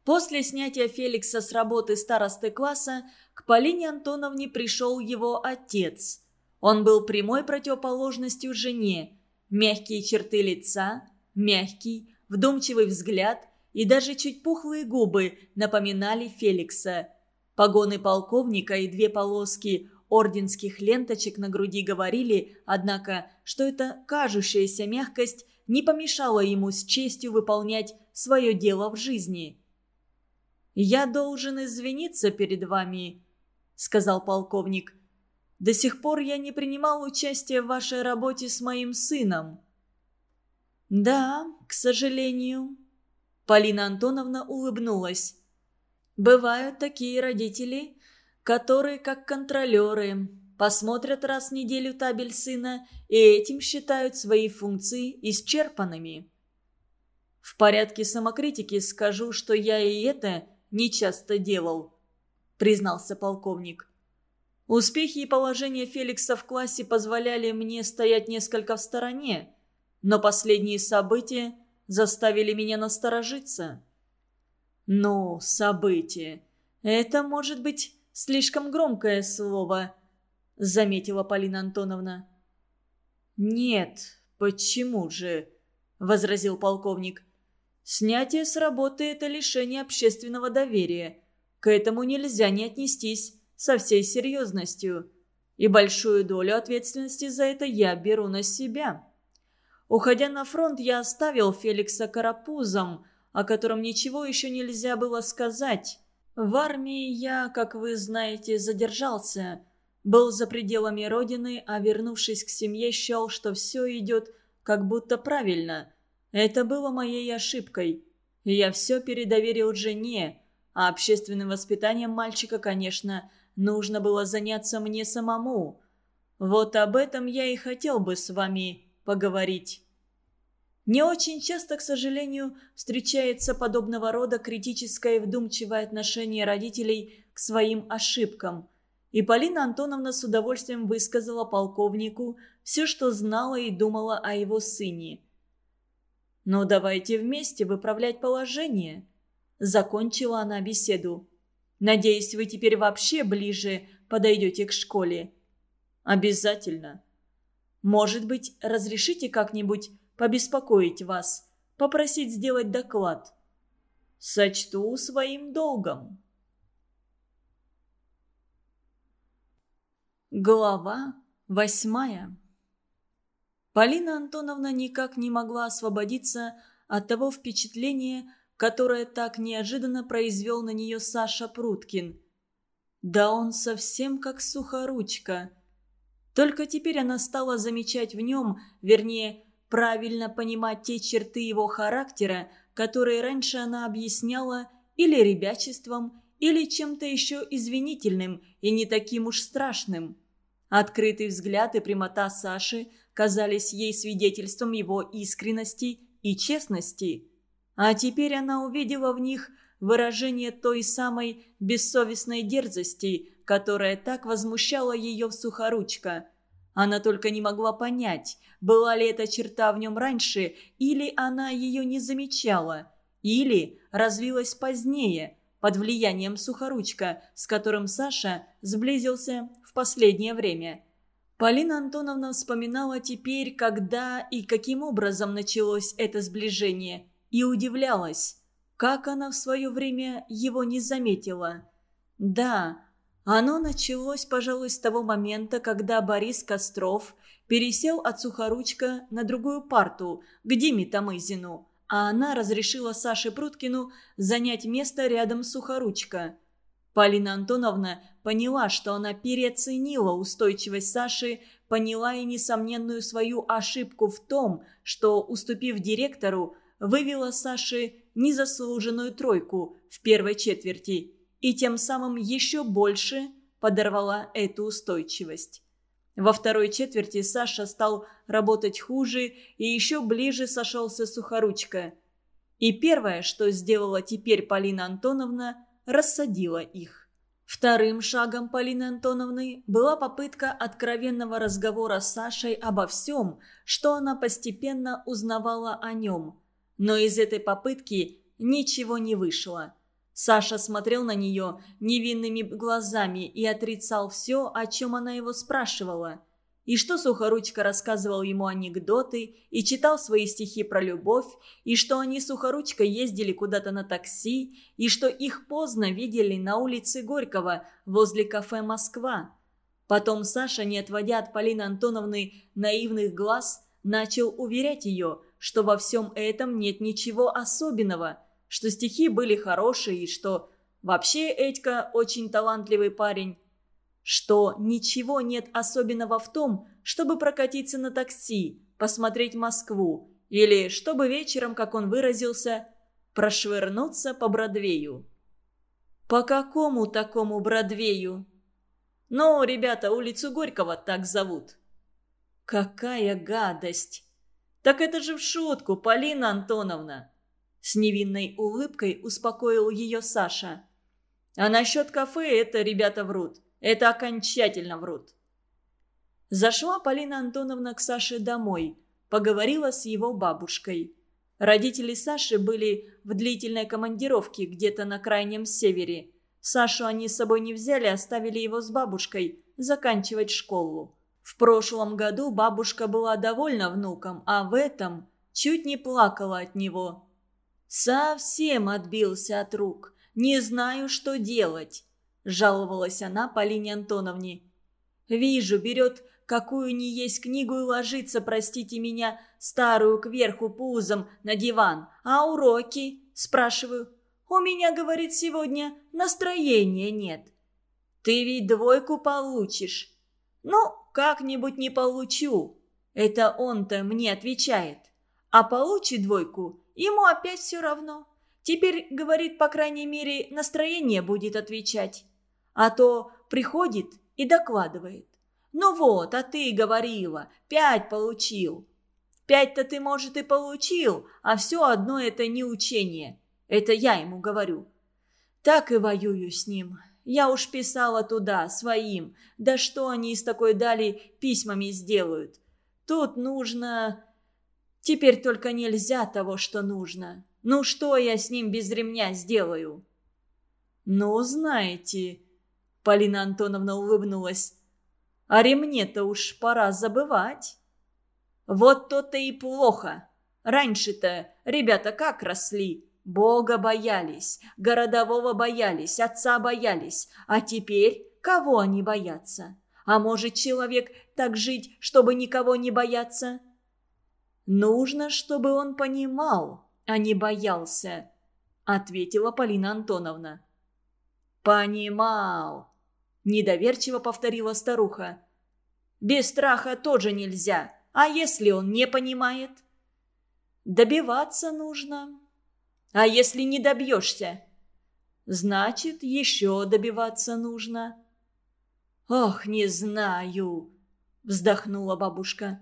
После снятия Феликса с работы старосты класса к Полине Антоновне пришел его отец – он был прямой противоположностью жене. Мягкие черты лица, мягкий, вдумчивый взгляд и даже чуть пухлые губы напоминали Феликса. Погоны полковника и две полоски орденских ленточек на груди говорили, однако, что эта кажущаяся мягкость не помешала ему с честью выполнять свое дело в жизни. «Я должен извиниться перед вами», — сказал полковник. До сих пор я не принимал участия в вашей работе с моим сыном». «Да, к сожалению». Полина Антоновна улыбнулась. «Бывают такие родители, которые, как контролеры, посмотрят раз в неделю табель сына и этим считают свои функции исчерпанными». «В порядке самокритики скажу, что я и это нечасто делал», — признался полковник. Успехи и положение Феликса в классе позволяли мне стоять несколько в стороне, но последние события заставили меня насторожиться. «Ну, события. Это может быть слишком громкое слово», — заметила Полина Антоновна. «Нет, почему же?» — возразил полковник. «Снятие с работы — это лишение общественного доверия. К этому нельзя не отнестись со всей серьезностью. И большую долю ответственности за это я беру на себя. Уходя на фронт, я оставил Феликса карапузом, о котором ничего еще нельзя было сказать. В армии я, как вы знаете, задержался. Был за пределами родины, а вернувшись к семье, счел, что все идет как будто правильно. Это было моей ошибкой. Я все передоверил жене, а общественным воспитанием мальчика, конечно, нужно было заняться мне самому. Вот об этом я и хотел бы с вами поговорить. Не очень часто, к сожалению, встречается подобного рода критическое и вдумчивое отношение родителей к своим ошибкам. И Полина Антоновна с удовольствием высказала полковнику все, что знала и думала о его сыне. «Ну, давайте вместе выправлять положение», – закончила она беседу. «Надеюсь, вы теперь вообще ближе подойдете к школе». «Обязательно», может быть, разрешите как-нибудь побеспокоить вас, попросить сделать доклад? Сочту своим долгом. Глава восьмая Полина Антоновна никак не могла освободиться от того впечатления, которое так неожиданно произвел на нее Саша Пруткин. Да он совсем как сухоручка – только теперь она стала замечать в нем, вернее, правильно понимать те черты его характера, которые раньше она объясняла или ребячеством, или чем-то еще извинительным и не таким уж страшным. Открытый взгляд и прямота Саши казались ей свидетельством его искренности и честности. А теперь она увидела в них выражение той самой бессовестной дерзости, которая так возмущала ее в сухоручка. Она только не могла понять, была ли эта черта в нем раньше, или она ее не замечала, или развилась позднее, под влиянием сухоручка, с которым Саша сблизился в последнее время. Полина Антоновна вспоминала теперь, когда и каким образом началось это сближение, и удивлялась, как она в свое время его не заметила. Да, оно началось, пожалуй, с того момента, когда Борис Костров пересел от Сухоручка на другую парту, к Диме Тамызину, а она разрешила Саше Пруткину занять место рядом с Сухоручка. Полина Антоновна поняла, что она переоценила устойчивость Саши, поняла и несомненную свою ошибку в том, что, уступив директору, вывела Саше незаслуженную тройку в первой четверти – и тем самым еще больше подорвала эту устойчивость. Во второй четверти Саша стал работать хуже и еще ближе сошелся сухоручка. И первое, что сделала теперь Полина Антоновна, рассадила их. Вторым шагом Полины Антоновны была попытка откровенного разговора с Сашей обо всем, что она постепенно узнавала о нем. Но из этой попытки ничего не вышло. Саша смотрел на нее невинными глазами и отрицал все, о чем она его спрашивала. И что Сухоручка рассказывал ему анекдоты и читал свои стихи про любовь, и что они Сухоручка ездили куда-то на такси, и что их поздно видели на улице Горького возле кафе «Москва». Потом Саша, не отводя от Полины Антоновны наивных глаз, начал уверять ее, что во всем этом нет ничего особенного – что стихи были хорошие и что вообще Этька очень талантливый парень. Что ничего нет особенного в том, чтобы прокатиться на такси, посмотреть Москву или чтобы вечером, как он выразился, прошвырнуться по Бродвею. «По какому такому Бродвею?» «Ну, ребята, улицу Горького так зовут». «Какая гадость!» «Так это же в шутку, Полина Антоновна!» С невинной улыбкой успокоил ее Саша. А насчет кафе это ребята врут. Это окончательно врут. Зашла Полина Антоновна к Саше домой. Поговорила с его бабушкой. Родители Саши были в длительной командировке где-то на крайнем севере. Сашу они с собой не взяли, оставили его с бабушкой заканчивать школу. В прошлом году бабушка была довольна внуком, а в этом чуть не плакала от него. «Совсем отбился от рук. Не знаю, что делать», – жаловалась она Полине Антоновне. «Вижу, берет какую ни есть книгу и ложится, простите меня, старую кверху пузом на диван. А уроки?» – спрашиваю. «У меня, говорит, сегодня настроения нет». «Ты ведь двойку получишь». «Ну, как-нибудь не получу». Это он-то мне отвечает. А получит двойку, Ему опять все равно. Теперь, говорит, по крайней мере, настроение будет отвечать. А то приходит и докладывает. «Ну вот, а ты говорила, пять получил». Пять-то ты, может, и получил, а все одно это не учение. Это я ему говорю. Так и воюю с ним. Я уж писала туда, своим. Да что они из такой дали письмами сделают? Тут нужно... Теперь только нельзя того, что нужно. Ну что я с ним без ремня сделаю? Ну, знаете... Полина Антоновна улыбнулась. А ремне-то уж пора забывать. Вот то-то и плохо. Раньше-то ребята как росли? Бога боялись, городового боялись, отца боялись. А теперь кого они боятся? А может человек так жить, чтобы никого не бояться? Нужно, чтобы он понимал, а не боялся, ответила Полина Антоновна. Понимал, недоверчиво повторила старуха. Без страха тоже нельзя. А если он не понимает? Добиваться нужно. А если не добьешься? Значит, еще добиваться нужно. «Ох, не знаю», — вздохнула бабушка.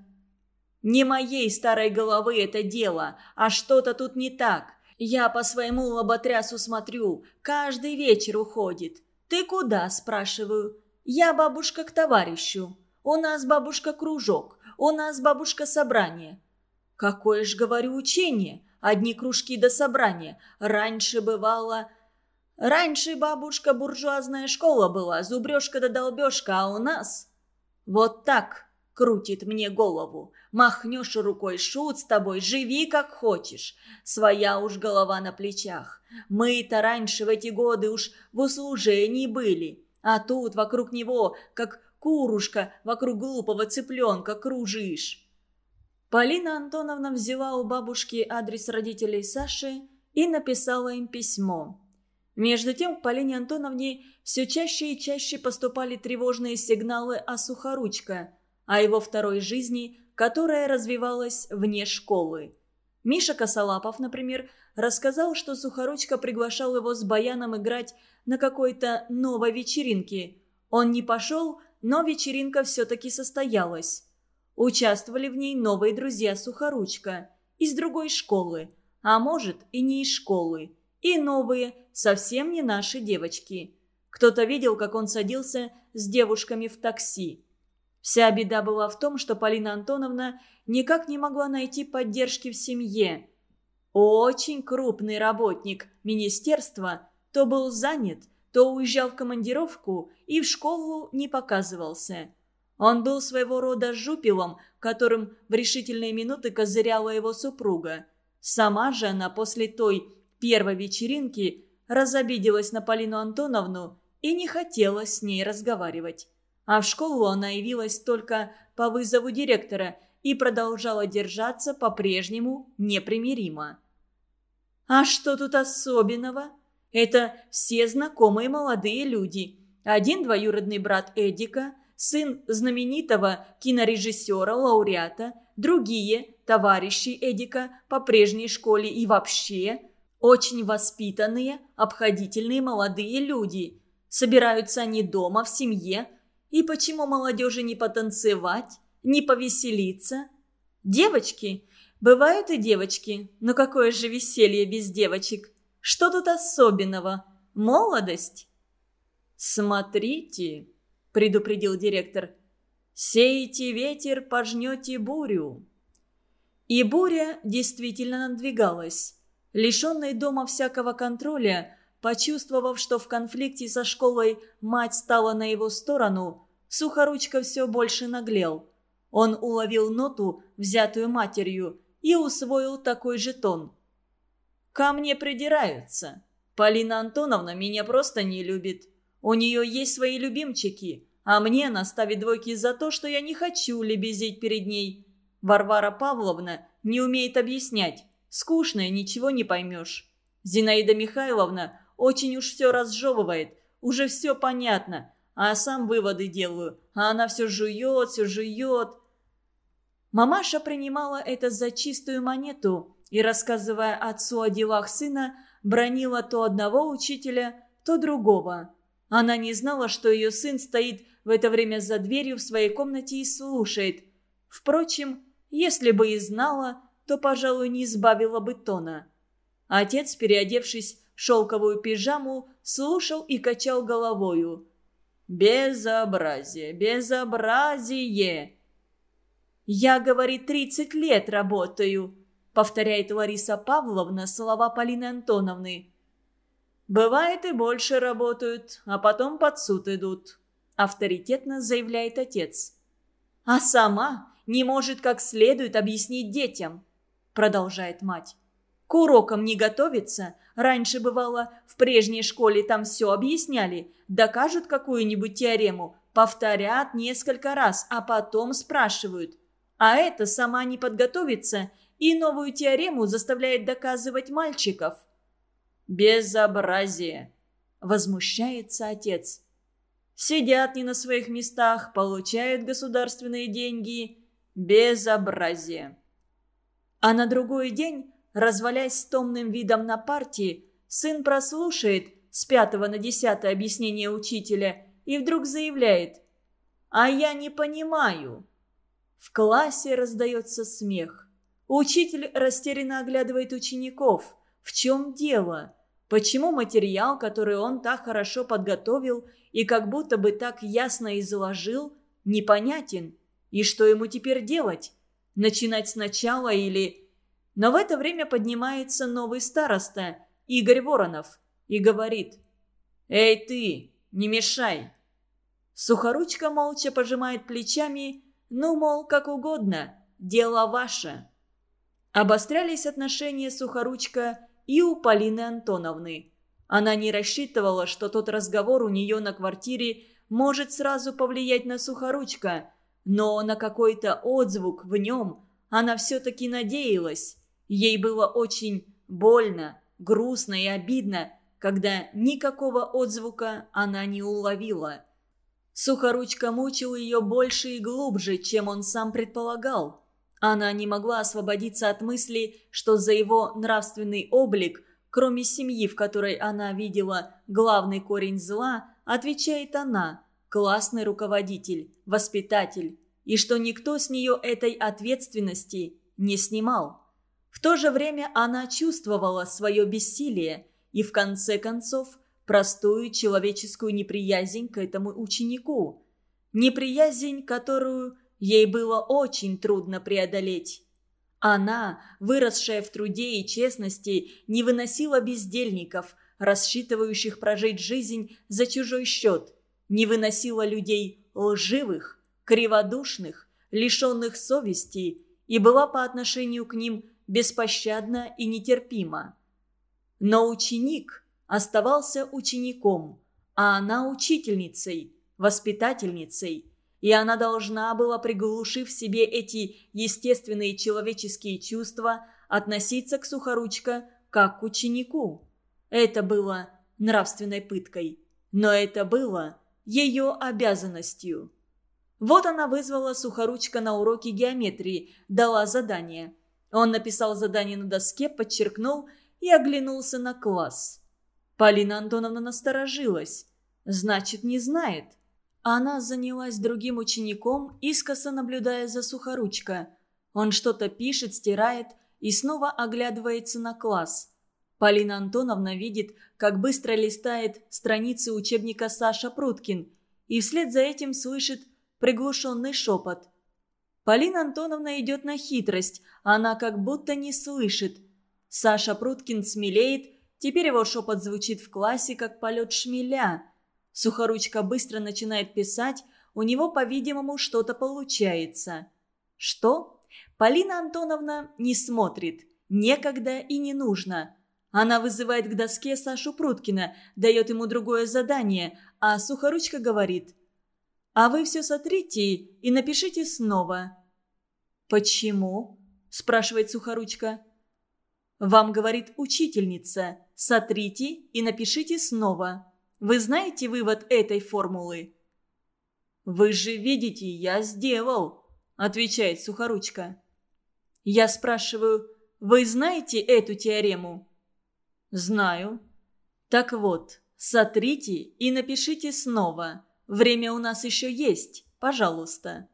«Не моей старой головы это дело, а что-то тут не так. Я по своему лоботрясу смотрю, каждый вечер уходит. Ты куда?» – спрашиваю. «Я бабушка к товарищу. У нас бабушка кружок. У нас, бабушка, собрание». «Какое ж, говорю, учение? Одни кружки до собрания. Раньше бывало...» «Раньше, бабушка, буржуазная школа была, зубрежка да долбежка, а у нас...» «Вот так!» — крутит мне голову. Махнешь рукой, шут с тобой, живи как хочешь. Своя уж голова на плечах. Мы-то раньше в эти годы уж в услужении были. А тут вокруг него, как Курушка, вокруг глупого цыпленка кружишь. Полина Антоновна взяла у бабушки адрес родителей Саши и написала им письмо. Между тем к Полине Антоновне все чаще и чаще поступали тревожные сигналы о Сухоручка, о его второй жизни, которая развивалась вне школы. Миша Косолапов, например, рассказал, что Сухоручка приглашал его с Баяном играть на какой-то новой вечеринке. Он не пошел, но вечеринка все-таки состоялась. Участвовали в ней новые друзья Сухоручка из другой школы, а может и не из школы, и новые, совсем не наши девочки. Кто-то видел, как он садился с девушками в такси. Вся беда была в том, что Полина Антоновна никак не могла найти поддержки в семье. Очень крупный работник министерства то был занят, то уезжал в командировку и в школу не показывался. Он был своего рода жупелом, которым в решительные минуты козыряла его супруга. Сама же она после той первой вечеринки разобиделась на Полину Антоновну и не хотела с ней разговаривать. А в школу она явилась только по вызову директора и продолжала держаться по-прежнему непримиримо. «А что тут особенного?» Это все знакомые молодые люди. Один двоюродный брат Эдика, сын знаменитого кинорежиссера, лауреата, другие – товарищи Эдика по прежней школе и вообще очень воспитанные, обходительные молодые люди. Собираются они дома, в семье. И почему молодежи не потанцевать, не повеселиться? Девочки? Бывают и девочки, но какое же веселье без девочек? Что тут особенного? Молодость?» «Смотрите», — предупредил директор, — «сеете ветер, пожнете бурю». И буря действительно надвигалась. Лишенный дома всякого контроля, почувствовав, что в конфликте со школой мать стала на его сторону, Сухоручка все больше наглел. Он уловил ноту, взятую матерью, и усвоил такой же тон. Ко мне придираются. Полина Антоновна меня просто не любит. У нее есть свои любимчики, а мне она ставит двойки за то, что я не хочу лебезить перед ней. Варвара Павловна не умеет объяснять. Скучно и ничего не поймешь. Зинаида Михайловна очень уж все разжевывает. Уже все понятно. А сам выводы делаю. А она все жует, все жует. Мамаша принимала это за чистую монету и, рассказывая отцу о делах сына, бронила то одного учителя, то другого. Она не знала, что ее сын стоит в это время за дверью в своей комнате и слушает. Впрочем, если бы и знала, то, пожалуй, не избавила бы тона. Отец, переодевшись в шелковую пижаму, слушал и качал головою. «Безобразие! Безобразие!» «Я, говорит, тридцать лет работаю», — повторяет Лариса Павловна слова Полины Антоновны. «Бывает и больше работают, а потом под суд идут», — авторитетно заявляет отец. «А сама не может как следует объяснить детям», — продолжает мать. «К урокам не готовится. Раньше, бывало, в прежней школе там все объясняли, докажут какую-нибудь теорему, повторят несколько раз, а потом спрашивают. А это сама не подготовится и новую теорему заставляет доказывать мальчиков». «Безобразие!» – возмущается отец. «Сидят не на своих местах, получают государственные деньги. Безобразие!» А на другой день, развалясь с томным видом на партии, сын прослушает с пятого на десятое объяснение учителя и вдруг заявляет «А я не понимаю». В классе раздается смех. Учитель растерянно оглядывает учеников – в чем дело? Почему материал, который он так хорошо подготовил и как будто бы так ясно изложил, непонятен? И что ему теперь делать? Начинать сначала или... Но в это время поднимается новый староста, Игорь Воронов, и говорит «Эй ты, не мешай!» Сухоручка молча пожимает плечами, ну, мол, как угодно, дело ваше. Обострялись отношения Сухоручка и у Полины Антоновны. Она не рассчитывала, что тот разговор у нее на квартире может сразу повлиять на Сухоручка, но на какой-то отзвук в нем она все-таки надеялась. Ей было очень больно, грустно и обидно, когда никакого отзвука она не уловила. Сухоручка мучил ее больше и глубже, чем он сам предполагал. Она не могла освободиться от мысли, что за его нравственный облик, кроме семьи, в которой она видела главный корень зла, отвечает она, классный руководитель, воспитатель, и что никто с нее этой ответственности не снимал. В то же время она чувствовала свое бессилие и, в конце концов, простую человеческую неприязнь к этому ученику. Неприязнь, которую ей было очень трудно преодолеть. Она, выросшая в труде и честности, не выносила бездельников, рассчитывающих прожить жизнь за чужой счет, не выносила людей лживых, криводушных, лишенных совести и была по отношению к ним беспощадна и нетерпима. Но ученик оставался учеником, а она учительницей, воспитательницей – и она должна была, приглушив в себе эти естественные человеческие чувства, относиться к Сухоручка как к ученику. Это было нравственной пыткой, но это было ее обязанностью. Вот она вызвала Сухоручка на уроки геометрии, дала задание. Он написал задание на доске, подчеркнул и оглянулся на класс. Полина Антоновна насторожилась. Значит, не знает. Она занялась другим учеником, искоса наблюдая за сухоручка. Он что-то пишет, стирает и снова оглядывается на класс. Полина Антоновна видит, как быстро листает страницы учебника Саша Пруткин, и вслед за этим слышит приглушенный шепот. Полина Антоновна идет на хитрость, она как будто не слышит. Саша Пруткин смелеет, теперь его шепот звучит в классе, как полет шмеля – Сухоручка быстро начинает писать, у него, по-видимому, что-то получается. Что? Полина Антоновна не смотрит. Некогда и не нужно. Она вызывает к доске Сашу Пруткина, дает ему другое задание, а Сухоручка говорит «А вы все сотрите и напишите снова». «Почему?» – спрашивает Сухоручка. «Вам говорит учительница, сотрите и напишите снова». Вы знаете вывод этой формулы?» «Вы же видите, я сделал», – отвечает Сухоручка. Я спрашиваю, вы знаете эту теорему? Знаю. Так вот, сотрите и напишите снова. Время у нас еще есть, пожалуйста».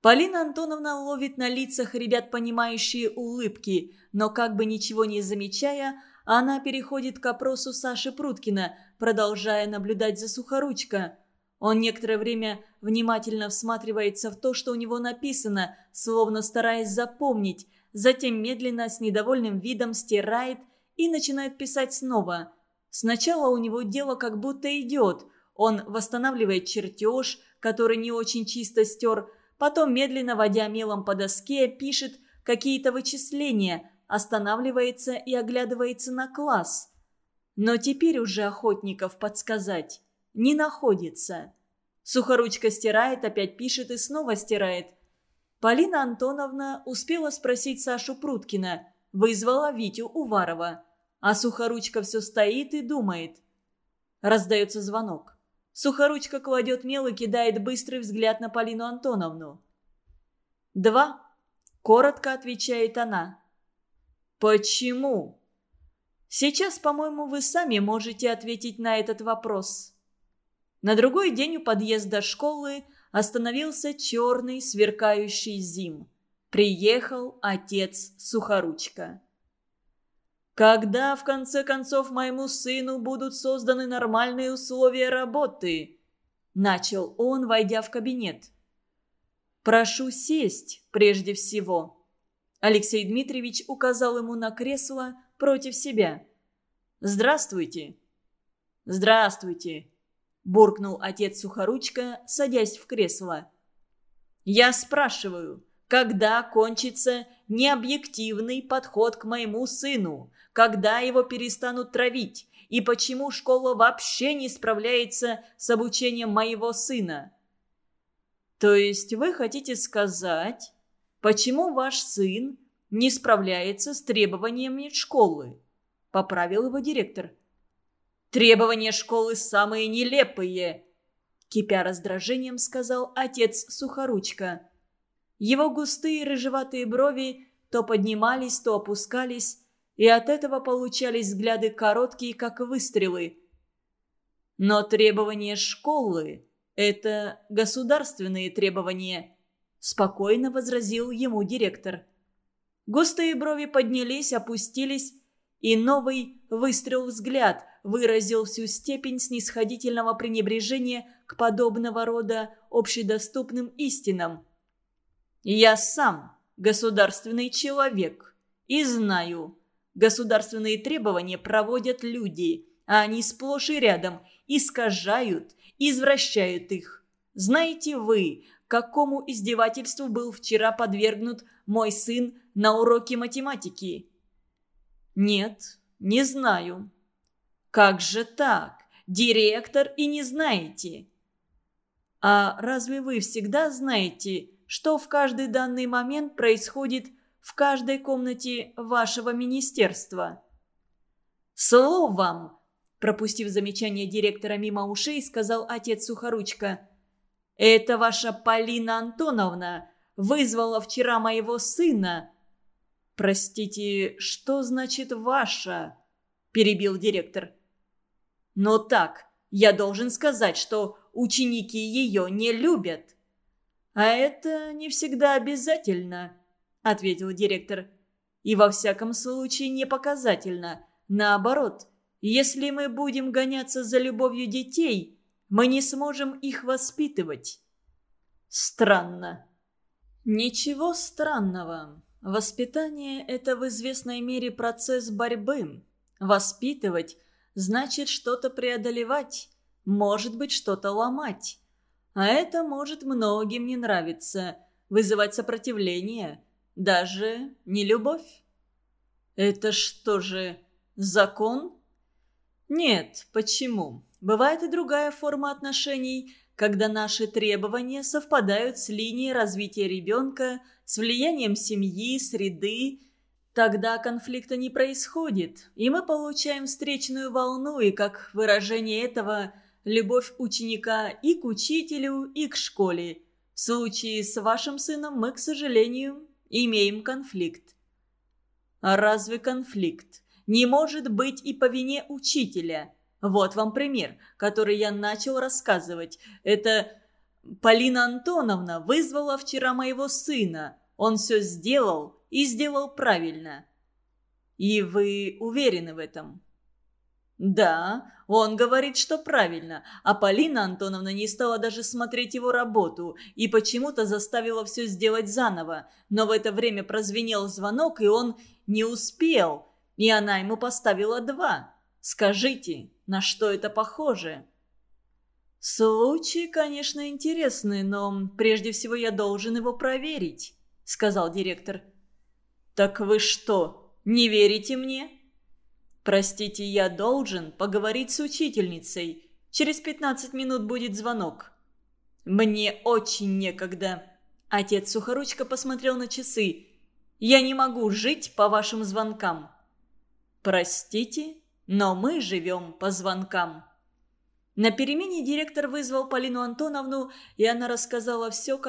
Полина Антоновна ловит на лицах ребят понимающие улыбки, но как бы ничего не замечая, она переходит к опросу Саши Пруткина, продолжая наблюдать за Сухоручко. Он некоторое время внимательно всматривается в то, что у него написано, словно стараясь запомнить, затем медленно с недовольным видом стирает и начинает писать снова. Сначала у него дело как будто идет. Он восстанавливает чертеж, который не очень чисто стер, потом, медленно водя мелом по доске, пишет какие-то вычисления, останавливается и оглядывается на класс. Но теперь уже охотников подсказать не находится. Сухоручка стирает, опять пишет и снова стирает. Полина Антоновна успела спросить Сашу Пруткина, вызвала Витю Уварова. А Сухоручка все стоит и думает. Раздается звонок. Сухоручка кладет мел и кидает быстрый взгляд на Полину Антоновну. «Два», — коротко отвечает она. «Почему?» «Сейчас, по-моему, вы сами можете ответить на этот вопрос». На другой день у подъезда школы остановился черный сверкающий зим. Приехал отец Сухоручка. Когда, в конце концов, моему сыну будут созданы нормальные условия работы?» Начал он, войдя в кабинет. «Прошу сесть прежде всего». Алексей Дмитриевич указал ему на кресло против себя. «Здравствуйте». «Здравствуйте», – буркнул отец Сухоручка, садясь в кресло. «Я спрашиваю, когда кончится необъективный подход к моему сыну? когда его перестанут травить, и почему школа вообще не справляется с обучением моего сына. То есть вы хотите сказать, почему ваш сын не справляется с требованиями школы? Поправил его директор. Требования школы самые нелепые, кипя раздражением, сказал отец Сухоручка. Его густые рыжеватые брови то поднимались, то опускались, и от этого получались взгляды короткие, как выстрелы. Но требования школы – это государственные требования, спокойно возразил ему директор. Густые брови поднялись, опустились, и новый выстрел взгляд выразил всю степень снисходительного пренебрежения к подобного рода общедоступным истинам. «Я сам государственный человек и знаю, Государственные требования проводят люди, а они сплошь и рядом искажают, извращают их. Знаете вы, какому издевательству был вчера подвергнут мой сын на уроке математики? Нет, не знаю. Как же так? Директор и не знаете. А разве вы всегда знаете, что в каждый данный момент происходит в каждой комнате вашего министерства». «Словом!» – пропустив замечание директора мимо ушей, сказал отец Сухоручка. «Это ваша Полина Антоновна вызвала вчера моего сына». «Простите, что значит «ваша»?» – перебил директор. «Но так, я должен сказать, что ученики ее не любят». «А это не всегда обязательно», ответил директор. «И во всяком случае не показательно. Наоборот, если мы будем гоняться за любовью детей, мы не сможем их воспитывать». «Странно». «Ничего странного. Воспитание – это в известной мере процесс борьбы. Воспитывать – значит что-то преодолевать, может быть, что-то ломать. А это может многим не нравиться, вызывать сопротивление» Даже не любовь? Это что же, закон? Нет, почему? Бывает и другая форма отношений, когда наши требования совпадают с линией развития ребенка, с влиянием семьи, среды. Тогда конфликта не происходит, и мы получаем встречную волну, и как выражение этого – любовь ученика и к учителю, и к школе. В случае с вашим сыном мы, к сожалению, имеем конфликт. А разве конфликт не может быть и по вине учителя? Вот вам пример, который я начал рассказывать. Это Полина Антоновна вызвала вчера моего сына. Он все сделал и сделал правильно. И вы уверены в этом? Да, он говорит, что правильно, а Полина Антоновна не стала даже смотреть его работу и почему-то заставила все сделать заново. Но в это время прозвенел звонок, и он не успел, и она ему поставила два. Скажите, на что это похоже?» «Случай, конечно, интересный, но прежде всего я должен его проверить», — сказал директор. «Так вы что, не верите мне?» «Простите, я должен поговорить с учительницей. Через пятнадцать минут будет звонок». «Мне очень некогда». Отец Сухоручка посмотрел на часы. «Я не могу жить по вашим звонкам». «Простите, но мы живем по звонкам». На перемене директор вызвал Полину Антоновну, и она рассказала все, как